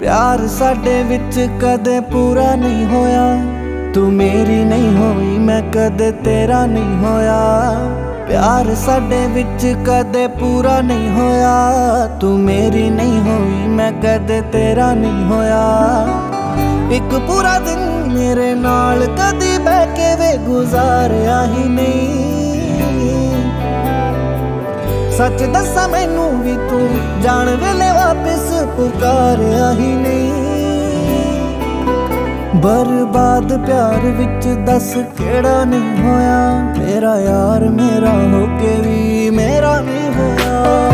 ਪਿਆਰ ਸਾਡੇ ਵਿੱਚ ਕਦੇ ਪੂਰਾ ਨਹੀਂ ਹੋਇਆ। ਤੂੰ ਮੇਰੀ ਨਹੀਂ ਹੋਈ, ਮੈਂ ਕਦੇ ਤੇਰਾ ਨਹੀਂ ਹੋਇਆ। ਪਿਆਰ ਸਾਡੇ ਵਿੱਚ ਕਦੇ ਪੂਰਾ ਨਹੀਂ ਹੋਇਆ। ਤੂੰ ਮੇਰੀ ਨਹੀਂ ਹੋਈ, ਮੈਂ ਕਦੇ ਤੇਰਾ ਨਹੀਂ ਹੋਇਆ। ਇੱਕ ਪੂਰਾ ਦਿਨ ਮੇਰੇ ਨਾਲ ਕਦੀ ਬਹਿ ਕੇ ਵੇ ਗੁਜ਼ਾਰਿਆ ਹੀ ਨਹੀਂ। ਸੱਚ ਦੱਸਾਂ ਮੈਨੂੰ ਵੀ ਤੂੰ ਜਾਣ ਵੇਲੇ ਵਾਪਸ ਪੁਕਾਰਿਆ ਹੀ ਨਹੀਂ। ਬਰਬਾਦ ਪਿਆਰ ਵਿੱਚ ਦੱਸ ਕਿਹੜਾ ਨਹੀਂ ਹੋਇਆ? ਮੇਰਾ ਯਾਰ ਮੇਰਾ ਹੋ ਕੇ ਵੀ ਮੇਰਾ ਨਹੀਂ ਹੋਇਆ।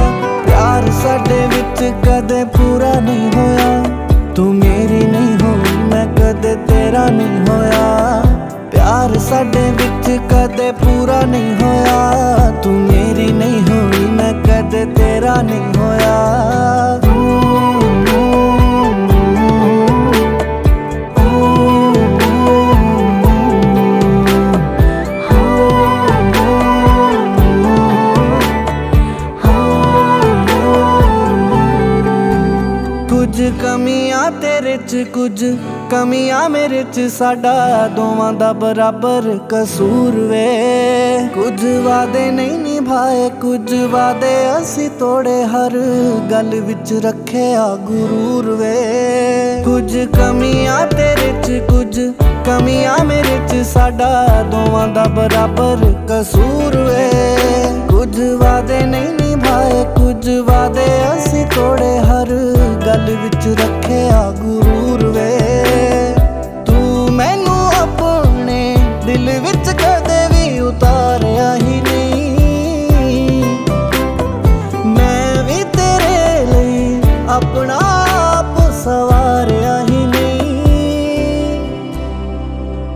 ਕੁਝ ਕਮੀਆਂ ਤੇਰੇ ਚ, ਕੁਝ ਕਮੀਆਂ ਮੇਰੇ ਚ। ਸਾਡਾ ਦੋਵਾਂ ਦਾ ਬਰਾਬਰ ਕਸੂਰ ਵੇ। ਕੁਝ ਵਾਦੇ ਨਹੀਂ ਨਿਭਾਏ, ਕੁਝ ਵਾਦੇ ਅਸੀਂ ਤੋੜੇ। ਹਰ ਗੱਲ ਵਿੱਚ ਰੱਖਿਆ ਗੁਰੂਰ ਵੇ। ਕੁਝ ਕਮੀਆਂ ਤੇਰੇ ਚ, ਕੁਝ ਕਮੀਆਂ ਮੇਰੇ ਚ। ਸਾਡਾ ਦੋਵਾਂ ਦਾ ਬਰਾਬਰ ਕਸੂਰ ਵੇ।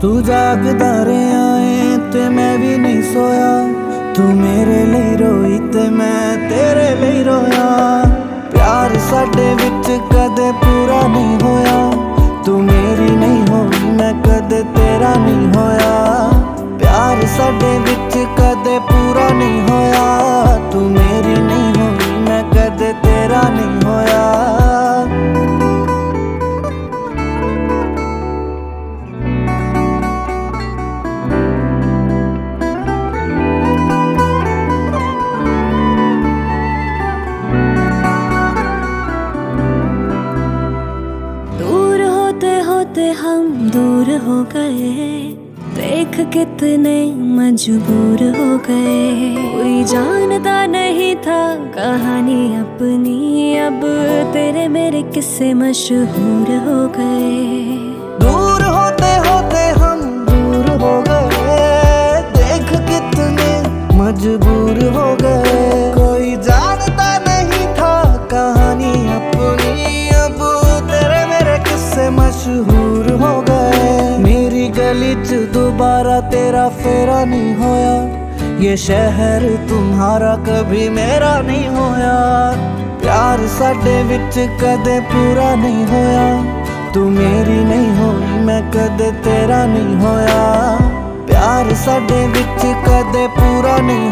ਤੂੰ ਜਾਗਦਾ ਰਿਹਾ ਏ ਤੇ ਮੈਂ ਵੀ ਨਹੀਂ ਸੋਇਆ। ਤੂੰ ਮੇਰੇ ਲਈ ਰੋਈ ਤੇ ਮੈਂ ਤੇਰੇ ਲਈ ਰੋਇਆ। होते हम दूर हो गए देख कितने मजबूर हो गए कोई जानता नहीं था कहानी अपनी। अब तेरे मेरे किस्से मशहूर हो गए ਗਲੀ 'ਚ ਦੁਬਾਰਾ ਤੇਰਾ ਫੇਰਾ ਨਹੀਂ ਹੋਇਆ। ਇਹ ਸ਼ਹਿਰ ਤੁਹਾਰਾ ਕਭੀ ਮੇਰਾ ਨਹੀਂ ਹੋਇਆ। ਪਿਆਰ ਸਾਡੇ ਵਿੱਚ ਕਦੇ ਪੂਰਾ ਨਹੀਂ ਹੋਇਆ। ਤੂੰ ਮੇਰੀ ਨਹੀਂ ਹੋਈ, ਮੈਂ ਕਦੇ ਤੇਰਾ ਨਹੀਂ ਹੋਇਆ। ਪਿਆਰ ਸਾਡੇ ਵਿੱਚ ਕਦੇ ਪੂਰਾ ਨਹੀਂ